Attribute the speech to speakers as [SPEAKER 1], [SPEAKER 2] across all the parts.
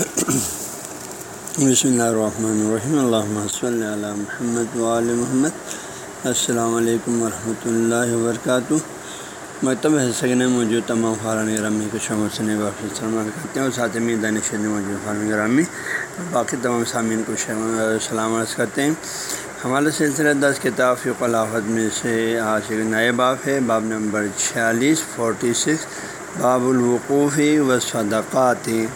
[SPEAKER 1] بسم اللہ الرحمن الرحیم اللہ صلی اللہ محمد وعلی محمد السلام علیکم ورحمۃ اللہ وبرکاتہ مکتب سگن موجود تمام خارن گرامی کو شمع سے واپس سلمان کرتے ہیں اور ساتھ میں دانش موجود خارن گرامی باقی تمام سامعین کو سلام عرض کرتے ہیں۔ ہمارا سلسلہ دس کتاب فی الحد میں سے آج ایک نئے باپ ہے۔ باب نمبر چھیالیس فورٹی سکس، باب الوقوفی و صدقاتی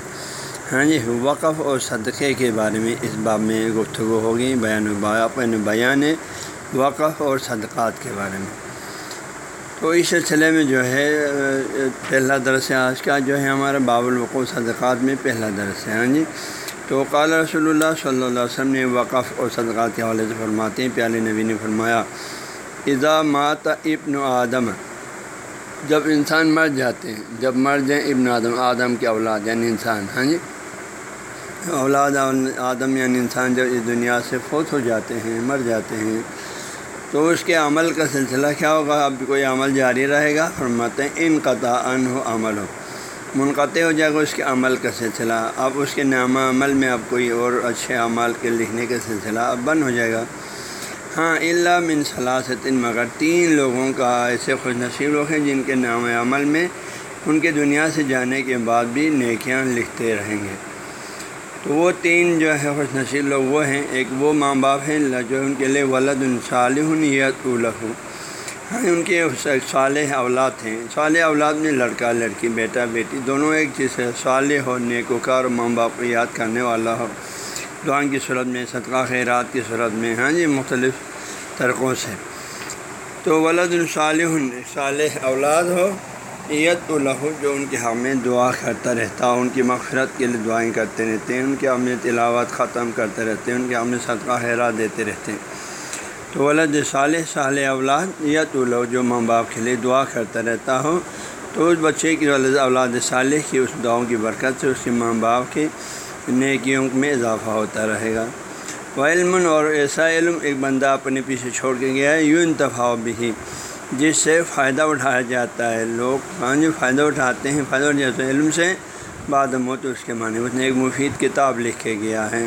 [SPEAKER 1] ہاں جی وقف اور صدقے کے بارے میں اس باب میں گفتگو ہوگی، بیان اپن بیان وقف اور صدقات کے بارے میں۔ تو اس سلسلے میں جو ہے، پہلا درس آج کا جو ہے ہمارا باب الوقوف صدقات میں پہلا درس ہے ہاں جی۔ تو قال رسول اللہ صلی اللہ علیہ وسلم نے وقف اور صدقات کے حوالے سے فرماتے ہیں پیالے نبی نے فرمایا، اذا مات ابن آدم، جب انسان مر جاتے ہیں، جب مر جائیں ابن آدم آدم کے اولاد یعنی انسان ہاں جی۔ اولاد آدم یعنی انسان جب اس دنیا سے فوت ہو جاتے ہیں، مر جاتے ہیں، تو اس کے عمل کا سلسلہ کیا ہوگا؟ اب کوئی عمل جاری رہے گا؟ فرماتے ہیں ان قطع ان ہو عمل ہو۔ منقطع ہو جائے گا اس کے عمل کا سلسلہ۔ اب اس کے نامہ عمل میں اب کوئی اور اچھے اعمال کے لکھنے کا سلسلہ اب بند ہو جائے گا۔ ہاں اللہ من صلاحت مگر تین لوگوں کا ایسے خوش نصیب لوگ ہیں جن کے نام عمل میں ان کے دنیا سے جانے کے بعد بھی نیکیاں لکھتے رہیں گے۔ تو وہ تین جو ہے خوش نصیب لوگ وہ ہیں۔ ایک وہ ماں باپ ہیں جو ان کے لیے ولد الصالح یت الح ہاں ان کے صالح اولاد ہیں۔ صالح اولاد میں لڑکا، لڑکی، بیٹا، بیٹی، دونوں ایک چیز ہے صالح ہو، نیکوکار، ماں باپ کو یاد کرنے والا ہو۔ دعان کی صورت میں، صدقہ خیرات کی صورت میں۔ ہاں جی مختلف طرقوں سے۔ تو ولد الصالح صالح اولاد ہو۔ عیت الح جو ان کے حق میں دعا کرتا رہتا، ان کی مغفرت کے لیے دعائیں کرتے رہتے ہیں، ان کے عمل تلاوت ختم کرتے رہتے ہیں، ان کے عمل صدقہ خیرات دیتے رہتے ہیں۔ تو ولد صالح صالح اولاد یا تو جو ماں باپ کے لیے دعا کرتا رہتا ہو، تو اس بچے کی ولد، اولاد صالح کی اس دعاؤں کی برکت سے اس کے ماں باپ کے نیکیوں میں اضافہ ہوتا رہے گا۔ وہ علم اور ایسا علم ایک بندہ اپنے پیچھے چھوڑ کے گیا ہے یوں انتفاع بھی جس سے فائدہ اٹھایا جاتا ہے۔ لوگ ہاں جی فائدہ اٹھاتے ہیں، فائدہ اٹھاتے ہیں۔ علم سے بعد موت اس کے معنی اس نے ایک مفید کتاب لکھ کے گیا ہے،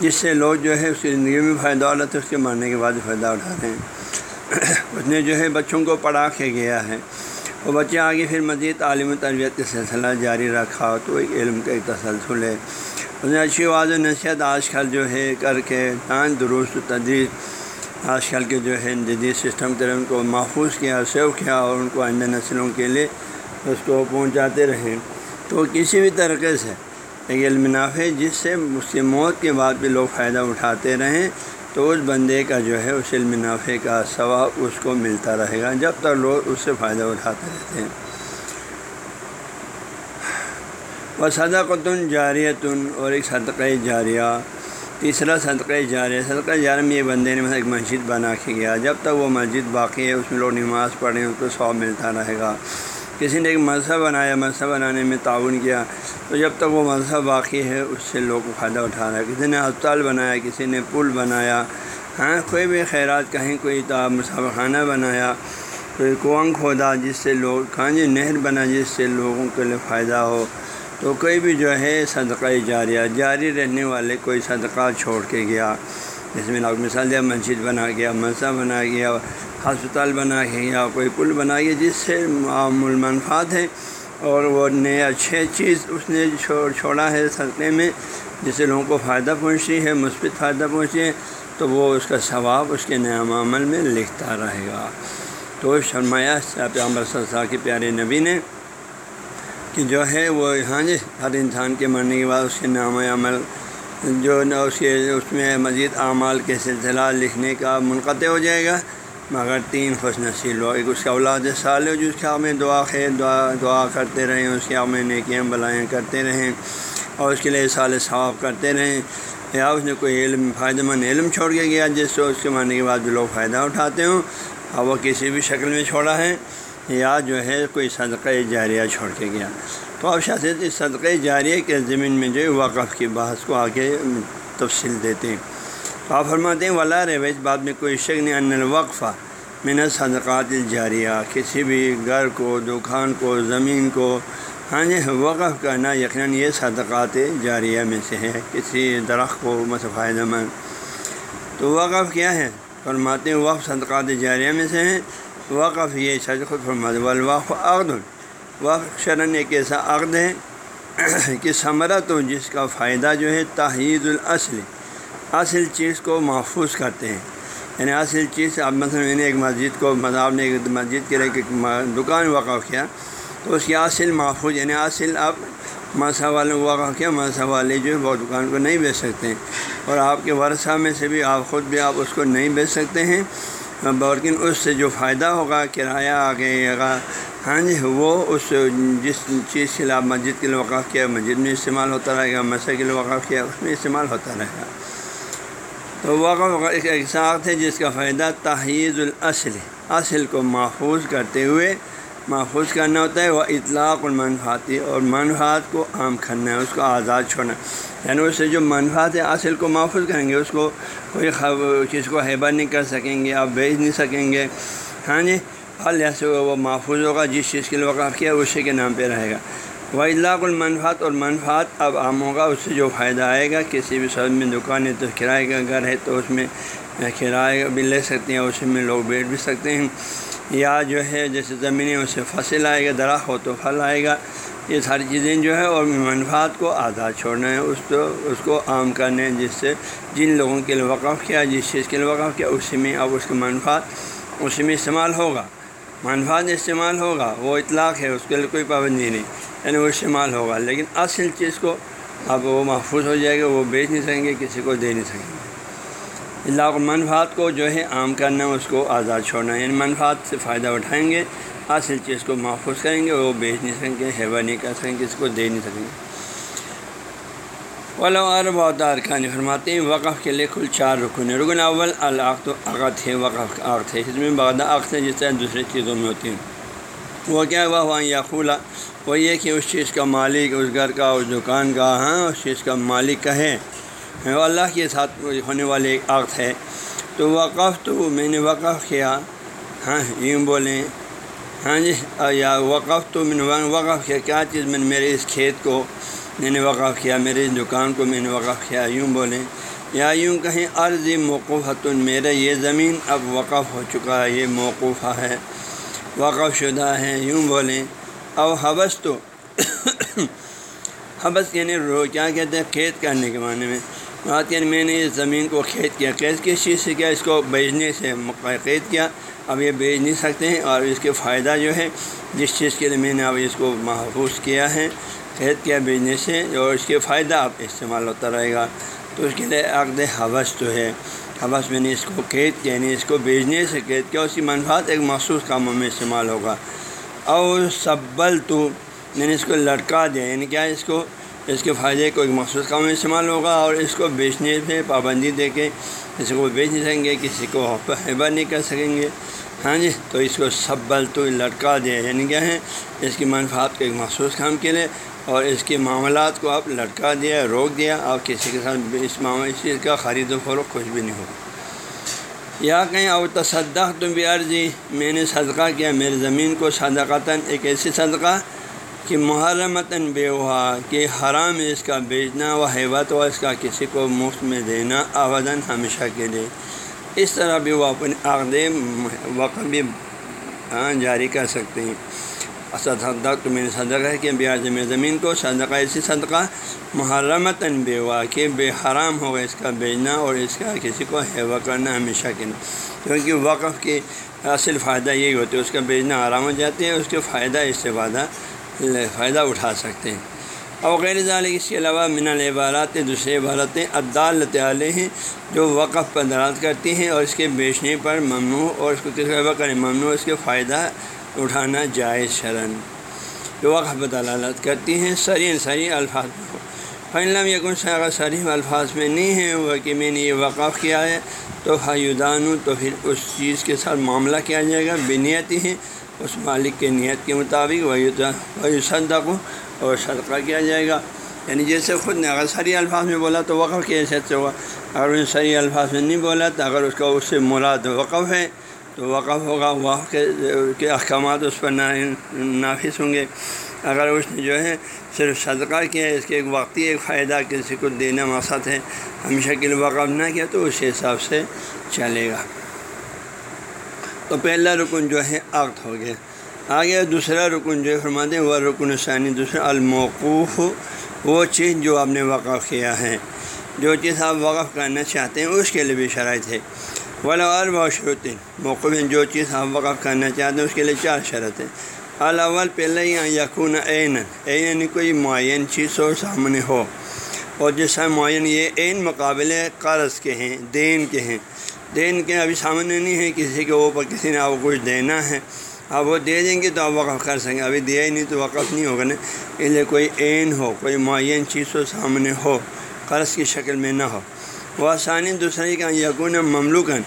[SPEAKER 1] جس سے لوگ جو ہے اس کی زندگی میں فائدہ والا تھا اس کے مارنے کے بعد فائدہ اٹھاتے ہیں۔ اس نے جو ہے بچوں کو پڑھا کے گیا ہے۔ وہ بچے آگے پھر مزید تعلیم و تربیت کا سلسلہ جاری رکھا تو ایک علم کا ایک تسلسل ہے۔ اس نے اچھی واضح نصیحت آج کل جو ہے کر کے دان درست تدریس آج کل کے جو ہے جدید سسٹم طرح ان کو محفوظ کیا، سیو کیا اور ان کو آئندہ نسلوں کے لیے اس کو پہنچاتے رہیں۔ تو کسی بھی طریقے سے ایک علم نافع جس سے اس کی موت کے بعد بھی لوگ فائدہ اٹھاتے رہیں، تو اس بندے کا جو ہے اس علم نافع کا ثواب اس کو ملتا رہے گا جب تک لوگ اس سے فائدہ اٹھاتے رہتے ہیں۔ وہ صدقتن جاریتن اور ایک صدقہ جاریہ تیسرا صدقہ جاریہ صدقہ جاریہ میں یہ بندے نے ایک مسجد بنا کے گیا۔ جب تک وہ مسجد باقی ہے، اس میں لوگ نماز پڑھیں اس کو ثواب ملتا رہے گا۔ کسی نے ایک مذہب بنایا، مذہب بنانے میں تعاون کیا۔ تو جب تک وہ مذہب باقی ہے، اس سے لوگ فائدہ اٹھا رہا ہے۔ کسی نے ہسپتال بنایا، کسی نے پل بنایا۔ ہاں کوئی بھی خیرات، کہیں کوئی مسافر خانہ بنایا۔ کوئی کنواں کھودا جس سے لوگ کہاں جی نہر بنا جس سے لوگوں کے لیے فائدہ ہو۔ تو کوئی بھی جو ہے صدقہ جاریہ، جاری رہنے والے کوئی صدقہ چھوڑ کے گیا، جس میں لوگ مثال دیا، مسجد بنا گیا مذہب بنا گیا، ہسپتال بنا کے کوئی پل بنا گیا، جس سے معمول منفاد ہے اور وہ نئے اچھے چیز اس نے چھوڑا ہے صدقے میں، جس سے لوگوں کو فائدہ پہنچی ہے، مثبت فائدہ پہنچی ہے، تو وہ اس کا ثواب، اس کے نعم عمل میں لکھتا رہے گا۔ تو شرمایہ پیامبر صلاح کے پیارے نبی نے کہ جو ہے وہ ہاں جی ہر انسان کے مرنے کے بعد اس کے نام عمل جو نہ اس کے، اس میں مزید اعمال کے سلسلہ لکھنے کا منقطع ہو جائے گا۔ مگر تین خوش نصیل ہو ایک اس کے اولاد سال ہو جس کے میں دعا خیر، دعا دعا کرتے رہیں، اس کے میں نیکیاں بلائیں کرتے رہیں اور اس کے لیے سال ثواب کرتے رہیں۔ یا اس نے کوئی علم فائدہ مند علم چھوڑ کے گیا، جس سے اس کے ماننے کے بعد جو لوگ فائدہ اٹھاتے ہوں۔ اور وہ کسی بھی شکل میں چھوڑا ہے۔ یا جو ہے کوئی صدقہ جاریہ چھوڑ کے گیا۔ تو اب شاست اس صدقہ جاریہ کے زمین میں جو ہے وقف کی بحث کو آگے تفصیل دیتے ہیں۔ تو آپ فرماتے ہیں، ولا رویج بعد میں کوئی شک نہیں ان الوقفہ میں صدقات الجاریہ کسی بھی گھر کو، دکان کو، زمین کو۔ ہاں جی وقف کرنا یقیناً یہ صدقات جاریہ میں سے ہے، کسی درخت کو مت فائدہ مند تو وقف کیا ہے؟ فرماتے ہیں، وقف صدقات جاریہ میں سے ہیں۔ وقف یہ سچ خود فرماتے والوقف عقد وقف شرن ایک ایسا عقد ہے کہ ثمرہ تو جس کا فائدہ جو ہے تحید الاصل، اصل چیز کو محفوظ کرتے ہیں۔ یعنی اصل چیز، اب مثلا میں نے ایک مسجد کو مذہب نے ایک مسجد کے لیے دکان وقف کیا، تو اس کی اصل محفوظ یعنی اصل آپ مذہب والے وقف کیا مذہب والے جو ہے وہ دکان کو نہیں بیچ سکتے ہیں۔ اور آپ کے ورثہ میں سے بھی آپ خود بھی آپ اس کو نہیں بیچ سکتے ہیں۔ ہاں، بورکن اس سے جو فائدہ ہوگا، کرایہ آگے گا ہاں جی وہ اس جس چیز کے لیے آپ مسجد کے لیے وقف کیا، مسجد میں استعمال ہوتا رہے گا، مسجد کے لیے وقف کیا، اس میں استعمال ہوتا رہے گا۔ تو وقف ایک ایسا ہے جس کا فائدہ تحیز الاصل اصل کو محفوظ کرتے ہوئے محفوظ کرنا ہوتا ہے، وہ اطلاق المنفاتی اور منفعات کو عام کرنا ہے، اس کو آزاد چھوڑنا یعنی اس سے جو منفعات ہے، اصل کو محفوظ کریں گے، اس کو کوئی کسی کو حیبہ نہیں کر سکیں گے، آپ بیچ نہیں سکیں گے۔ ہاں جی؟ ہر لحاظ سے وہ محفوظ ہوگا، جس چیز کے لیے وقف کیا، اسی کے نام پہ رہے گا۔ وہ اطلاق المنفات اور منفعت اب عام ہوگا، اس سے جو فائدہ آئے گا، کسی بھی سب میں دکان ہے تو کرائے کا گھر ہے تو اس میں کرائے بھی لے سکتے ہیں اسی میں لوگ بیٹھ بھی سکتے ہیں۔ یا جو ہے جیسے زمینیں اس سے فصل آئے گا، درخت ہو تو پھل آئے گا، یہ ساری چیزیں جو ہے اور منفعات کو آزاد چھوڑنا ہے، اس کو اس کو عام کرنے جس سے جن لوگوں کے لیے وقف کیا، جس چیز کے لیے وقف کیا اسی میں اب اس کا منفعت اسی میں استعمال ہوگا۔ منفعت استعمال ہوگا، وہ اطلاق ہے، اس کے لیے کوئی پابندی نہیں یعنی وہ استعمال ہوگا، لیکن اصل چیز کو اب وہ محفوظ ہو جائے گا، وہ بیچ نہیں سکیں گے، کسی کو دے نہیں سکیں گے۔ اللہ منفعات کو جو ہے عام کرنا، اس کو آزاد چھوڑنا۔ یعنی منفعات سے فائدہ اٹھائیں گے اصل چیز کو محفوظ کریں گے، وہ بیچ نہیں سکیں گے، ہیوا نہیں کر سکیں گے کسی کو دے نہیں سکیں گے۔ بہت ارکان فرماتے ہیں، وقف کے لیے کل چار رکن ہے رکن اول، العقد عقد ہے، وقف عقد ہے۔ اس میں بغدہ عقد ہے، جس طرح دوسری چیزوں میں ہوتی ہیں۔ وہ کیا ہوا؟ وہاں یا کھولا وہ یہ کہ اس چیز کا مالک، اس گھر کا، اس دکان کا ہاں اس چیز کا مالک کا ہے۔ اللہ کے ساتھ ہونے والے ایک عقد ہے۔ تو وقف تو میں نے وقف کیا۔ ہاں یوں بولیں۔ ہاں جی یا وقف تو میں نے وقف کیا۔ کیا چیز میں نے میرے اس کھیت کو میں نے وقف کیا؟ میرے اس دکان کو میں نے وقف کیا؟ یوں بولیں۔ یا یوں کہیں، عرض موقوف میرا یہ زمین اب وقف ہو چکا ہے، یہ موقوفہ ہے۔ وقف شدہ ہے، یوں بولیں۔ او حبس تو حبس یعنی رو، کیا کہتے ہیں؟ کھیت کرنے کے معنی میں۔ بات یعنی میں نے اس زمین کو کھیت کیا، قید کس چیز سے کیا؟ اس کو بیچنے سے قید کیا۔ اب یہ بیچ نہیں سکتے ہیں اور اس کے فائدہ جو ہے جس چیز کے لیے میں نے اب اس کو محفوظ کیا ہے، قید کیا بیچنے سے، اور اس کے فائدہ اب استعمال ہوتا رہے گا۔ تو اس کے لیے عقد حوث تو ہے، حوث میں نے اس کو قید کیا یعنی اس کو بیچنے سے قید کیا اس کی منفعت ایک مخصوص کاموں میں استعمال ہوگا۔ اور سبل تو میں نے اس کو لٹکا دیا یعنی کیا اس کو اس کے فائدے کو ایک مخصوص کام میں استعمال ہوگا اور اس کو بیچنے سے پابندی دے کے کسی کو بیچ نہیں سکیں گے، کسی کو حبا نہیں کر سکیں گے۔ ہاں جی تو اس کو سبل تو لٹکا دیا یعنی کیا ہے؟ اس کی منفعات کو ایک مخصوص کام کے لیے اور اس کے معاملات کو آپ لٹکا دیا، روک دیا اور کسی کے ساتھ اس معاملہ اس چیز کا خرید و فروخت کچھ بھی نہیں ہوگا۔ یا کہیں اور تصدق تو بھی عرضی میں نے صدقہ کیا میری زمین کو صدقتاً ایک ایسی صدقہ کہ محرمتاً بے ہوا کہ حرام اس کا بیچنا و حیبت و اس کا کسی کو مفت میں دینا آودن ہمیشہ کے لیے۔ اس طرح بھی وہ اپنے عقد وقت بھی ہاں، جاری کر سکتے ہیں۔ صدق تو میں نے صدقہ ہے کہ بیاض میں زمین کو صدقہ ایسی صدقہ محرمتاً بے ہوا کہ بے حرام ہوگا اس کا بیچنا اور اس کا کسی کو ہیوا کرنا ہمیشہ کے لیے۔ کیونکہ وقف کے اصل فائدہ یہی ہوتا ہے، اس کا بیچنا آرام ہو جاتے ہیں اس کے فائدہ اس سے زیادہ فائدہ اٹھا سکتے ہیں۔ اور غیر ذالک اس کے علاوہ من العبارات دوسرے عبارتیں عدالت علیہ ہیں جو وقف پر دراد کرتی ہیں اور اس کے بیچنے پر ممنوع اور اس کو کس کا کریں، ممنوع اس کے فائدہ اٹھانا جائز شرن۔ جو وقف پر دلالت کرتی ہیں سری سری الفاظ میں فلم یقن اگر سریف الفاظ میں نہیں ہے وہ کہ میں نے یہ وقف کیا ہے تو فیودان تو پھر اس چیز کے ساتھ معاملہ کیا جائے گا بنیتی ہے اس مالک کے نیت کے مطابق وہی وہی صدق اور صدقہ کیا جائے گا۔ یعنی جیسے خود نے اگر سری الفاظ میں بولا تو وقف کی حیثیت سے ہوا۔ اگر ان سری الفاظ میں نہیں بولا تو اگر اس کا اس سے مراد وقف ہے تو وقف ہوگا۔ وقف کے احکامات اس پر نافذ ہوں گے۔ اگر اس نے جو ہے صرف صدقہ کیا ہے اس کے ایک وقتی ایک فائدہ کسی کو دینا مقصد ہے، ہمیشہ کے لیے وقف نہ کیا تو اس حساب سے چلے گا۔ تو پہلا رکن جو ہے عقد ہو گیا۔ آگے دوسرا رکن جو ہے فرماتے ہیں، وہ رکن ثانی، دوسرا الموقوف۔ وہ چیز جو آپ نے وقف کیا ہے، جو چیز آپ وقف کرنا چاہتے ہیں، اس کے لیے بھی شرائط ہے۔ ولا اور بہت شروط۔ موقف جو چیز آپ وقف کرنا چاہتے ہیں، اس کے لیے چار شرط ہیں۔ الاول پہلے ہی یقون عین عین یعنی کوئی معین چیز ہو، سامنے ہو۔ اور جیسا معین، یہ عین مقابلے قرض کے ہیں، دین کے ہیں۔ دین کے ابھی سامنے نہیں ہے، کسی کے اوپر کسی نے آپ کو کچھ دینا ہے۔ آپ وہ دے دیں گے تو آپ وقف کر سکیں ابھی دیا ہی نہیں تو وقف نہیں ہوگا نا۔ اس لیے کوئی عین ہو، کوئی معین چیز ہو سامنے ہو، قرض کی شکل میں نہ ہو۔ وہ آسانی دوسرے کا یقون مملوکن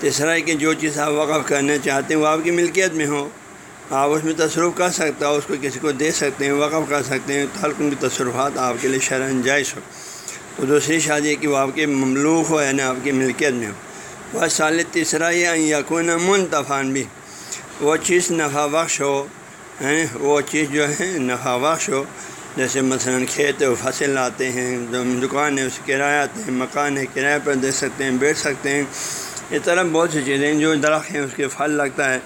[SPEAKER 1] تیسرا کہ جو چیز آپ وقف کرنا چاہتے ہیں وہ آپ کی ملکیت میں ہو۔ آپ اس میں تصرف کر سکتے ہو، اس کو کسی کو دے سکتے ہیں، وقف کر سکتے ہیں تو ان کی تصرفات آپ کے لیے شرح جائز ہو۔ تو دوسری شادی کہ وہ آپ کے مملوک ہو یعنی آپ کی ملکیت میں ہو۔ وہ سال تیسرا یہ یقون منتفان بھی وہ چیز نفع بخش ہو یعنی وہ چیز جو ہے نفع بخش ہو۔ جیسے مثلاً کھیت و فصل لاتے ہیں دکان ہے، اس کرایہ آتے ہیں، مکان ہے، کرایہ پر دے سکتے ہیں، بیچ سکتے ہیں۔ اس طرح بہت سی چیزیں جو درخت ہیں، اس کے پھل لگتا ہے۔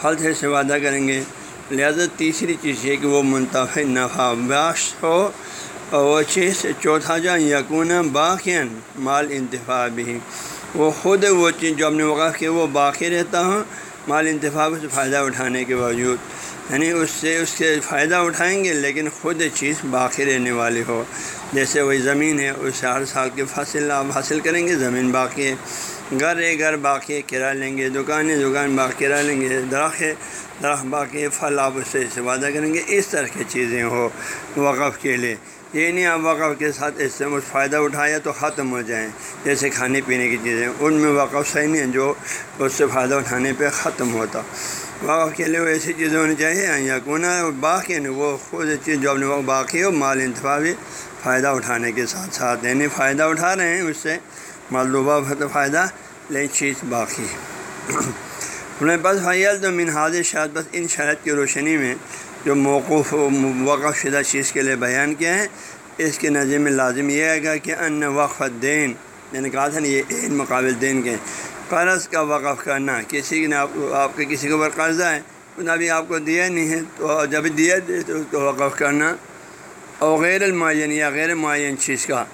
[SPEAKER 1] پھل سے سے وعدہ کریں گے۔ لہٰذا تیسری چیز یہ کہ وہ منتفع نفع بخش ہو۔ اور وہ چیز چوتھا جو یقون باقین مال انتفاع بھی۔ وہ خود وہ چیز جو اپنے وقف کی وہ باقی رہتا ہوں مال انتفاع سے فائدہ اٹھانے کے باوجود۔ یعنی اس سے اس سے فائدہ اٹھائیں گے، لیکن خود چیز باقی رہنے والی ہو۔ جیسے وہی زمین ہے اس سے ہر سال کے فصل آپ حاصل کریں گے، زمین باقی ہے۔ گھر ہے، گھر باقی ہے کرایہ لیں گے، دکان ہے، دکان باقی کرایہ لیں گے، درخت ہے، درخت باقی ہے، پھل آپ اس سے وعدہ کریں گے۔ اس طرح کی چیزیں ہو وقف کے لیے۔ یہ نہیں آپ وقف کے ساتھ اس سے کچھ فائدہ اٹھایا تو ختم ہو جائیں۔ جیسے کھانے پینے کی چیزیں، ان میں وقف صحیح نہیں ہے جو اس سے فائدہ اٹھانے پہ ختم ہوتا۔ وقف کے لیے وہ ایسی چیزیں ہونی چاہیے یا کونا باقی نہیں وہ خود چیز جو اپنے وقت باقی ہو مال انتفاع بھی فائدہ اٹھانے کے ساتھ ساتھ یعنی فائدہ اٹھا رہے ہیں اس سے۔ مالوبہ تو فائدہ لیکن چیز باقی۔ ہے انہیں بس فیال تو منہاد شاید بس ان شرط کی روشنی میں جو موقف وقف شدہ چیز کے لیے بیان کیا ہے اس کے نظر میں لازم یہ آئے گا کہ ان وقف دین یعنی کہا تھا نا یہ عین مقابل دین کے قرض کا وقف کرنا۔ کسی نے آپ آپ کے کسی کے اوپر قرضہ ہے ابھی آپ کو دیا نہیں ہے، تو جب دیا دے تو اس کو وقف کرنا۔ اور غیر المعین یا غیر معین چیز کا۔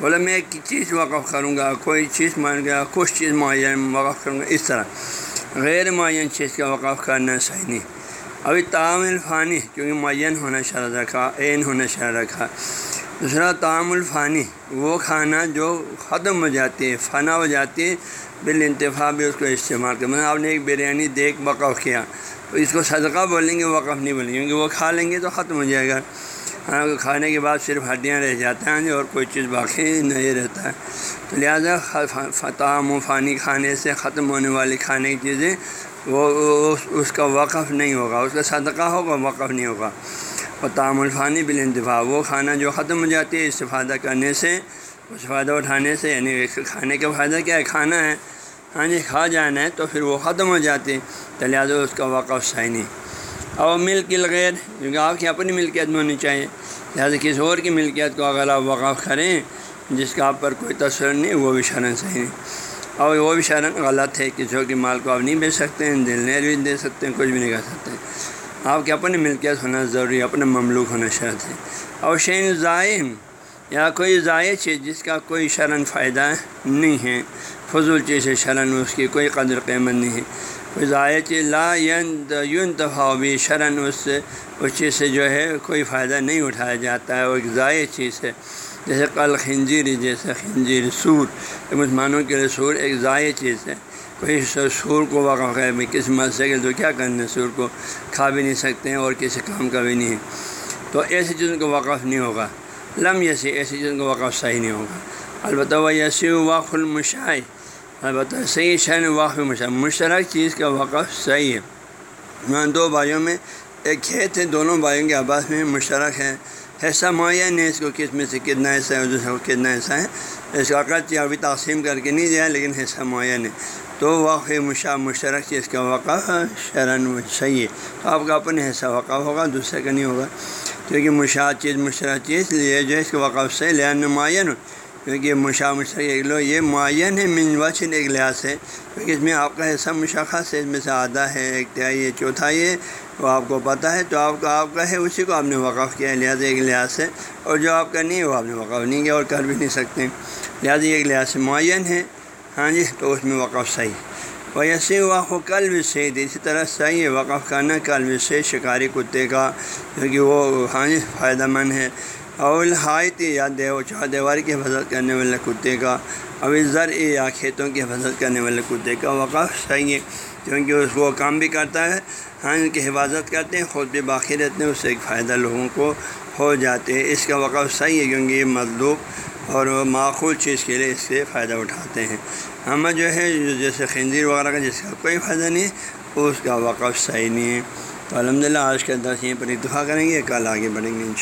[SPEAKER 1] بولے میں ایک چیز وقف کروں گا، کوئی چیز مان گیا، کچھ چیز معین وقف کروں گا، اس طرح۔ غیر معین چیز کا وقف کرنا صحیح نہیں۔ ابھی تعام الفانی کیونکہ معین ہونا شرط رکھا، عین ہونا شرط رکھا۔ دوسرا تعام الفانی وہ کھانا جو ختم ہو جاتی ہے، فنا ہو جاتی ہے بال بھی اس کو استعمال کر مطلب آپ نے ایک بریانی دیکھ وقف کیا، تو اس کو صدقہ بولیں گے، وقف نہیں بولیں گے، کیونکہ وہ کھا لیں گے تو ختم ہو جائے گا۔ کھانے کے بعد صرف ہڈیاں رہ جاتے ہیں جی، اور کوئی چیز باقی نہیں رہتا ہے۔ تو لہٰذا فتح و فانی کھانے سے ختم ہونے والی کھانے کی چیزیں، وہ، اس کا وقف نہیں ہوگا۔ اس کا صدقہ ہوگا، وقف نہیں ہوگا۔ اور تعام الفانی بال وہ کھانا جو ختم ہو جاتی ہے، استفادہ کرنے سے اس فائدہ اٹھانے سے یعنی کھانے کا فائدہ کیا ہے؟ کھانا ہے۔ ہاں جی کھا جانا ہے تو پھر وہ ختم ہو جاتی ہے۔ تو لہٰذا اس کا وقف صحیح نہیں۔ اور ملک الغیر کیونکہ آپ کی اپنی ملکیت میں ہونی چاہیے۔ لہٰذا کسی اور کی ملکیت کو اگر آپ وقف کریں، جس کا آپ پر کوئی تصور نہیں، وہ بھی شرن صحیح نہیں۔ اور وہ بھی شرن غلط ہے، کسی کی مال کو آپ نہیں بیچ سکتے ہیں دل نے بھی دے سکتے ہیں کچھ بھی نہیں کر سکتے۔ آپ کے اپنے ملکیت ہونا ضروری ہے، اپنے مملوک ہونا شرط ہے۔ اور شین ضائم یا کوئی ضائع چیز جس کا کوئی شرن فائدہ نہیں ہے، فضول چیز ہے، شرن اس کی کوئی قدر قیمت نہیں ہے۔ ضائع چیز لا یون دفاع بھی شرن، اس سے اس چیز سے جو ہے کوئی فائدہ نہیں اٹھایا جاتا ہے، وہ ایک ضائع چیز ہے۔ جیسے کل خنجیر جیسے خنجیر سور مسلمانوں کے لیے سور ایک ضائع چیز ہے۔ کوئی سور کو وقف ہے کس مسئلے کے تو کیا کرنا سور کو کھا بھی نہیں سکتے ہیں اور کسی کام کا بھی نہیں۔ تو ایسی چیزوں کو وقف نہیں ہوگا۔ لم یسی، ایسی چیزوں کو وقف صحیح نہیں ہوگا۔ البتہ وہ یسی واقف المشاعی ہاں، البتہ صحیح شہر واقف مشاع مشترک چیز کا وقف صحیح ہے۔ دو بھائیوں میں ایک کھیت ہے دونوں بھائیوں کے آباس میں مشترک ہے حصہ معین ہے اس کو کس میں سے کتنا حصہ ہے، دوسرے کو کتنا حصہ ہے، اس کا قرض ابھی تقسیم کر کے نہیں دیا، لیکن حصہ معین ہے تو وقف مشا، مشترک چیز کا وقف شرن صحیح ہے۔ آپ کا اپنے حصہ وقف ہوگا، دوسرے کا نہیں ہوگا۔ کیونکہ مشاعت چیز مشترک چیز، یہ جو ہے، اس کے وقف سے لہن معین ہو کیونکہ مشا مشترک ایک لو، یہ معین ہے، من ایک لحاظ سے، کیونکہ اس میں آپ کا حصہ مشخص ہے اس میں سے آدھا ہے، ایک تہائی ہے چوتھائی ہے وہ آپ کو پتہ ہے، تو آپ کا آپ کا ہے، اسی کو آپ نے وقف کیا ہے، لہٰذا ایک لحاظ سے، اور جو آپ کا نہیں ہے، وہ آپ نے وقف نہیں کیا، اور کر بھی نہیں سکتے۔ لہٰذا ایک لحاظ سے معین ہے۔ ہاں جی تو اس میں وقف صحیح۔ وہ ایسے واقع کل بھی صحیح اسی طرح صحیح ہے، وقف کرنا کل بھی صحیح شکاری کتے کا، کیونکہ وہ ہاں جی فائدہ مند ہے۔ اول ہائے یا دیو چاہ دیواری کی حفاظت کرنے والے کتے کا ابھی زر یا کھیتوں کی حفاظت کرنے والے کتے کا وقف صحیح ہے، کیونکہ اس کو کام بھی کرتا ہے ہاں ان کی حفاظت کرتے ہیں، خود بھی باقی رہتے ہیں، اس سے ایک فائدہ لوگوں کو ہو جاتے ہیں۔ اس کا وقف صحیح ہے، کیونکہ یہ مطلوب اور معقول چیز کے لیے اس سے فائدہ اٹھاتے ہیں۔ ہمیں جو ہے، جیسے خنزیر وغیرہ کا، جس کا کوئی فائدہ نہیں ہے، اس کا وقف صحیح نہیں ہے۔ تو الحمد للہ آج کا دس یہیں پر اتفاق کریں گے، کل آگے بڑھیں گے ان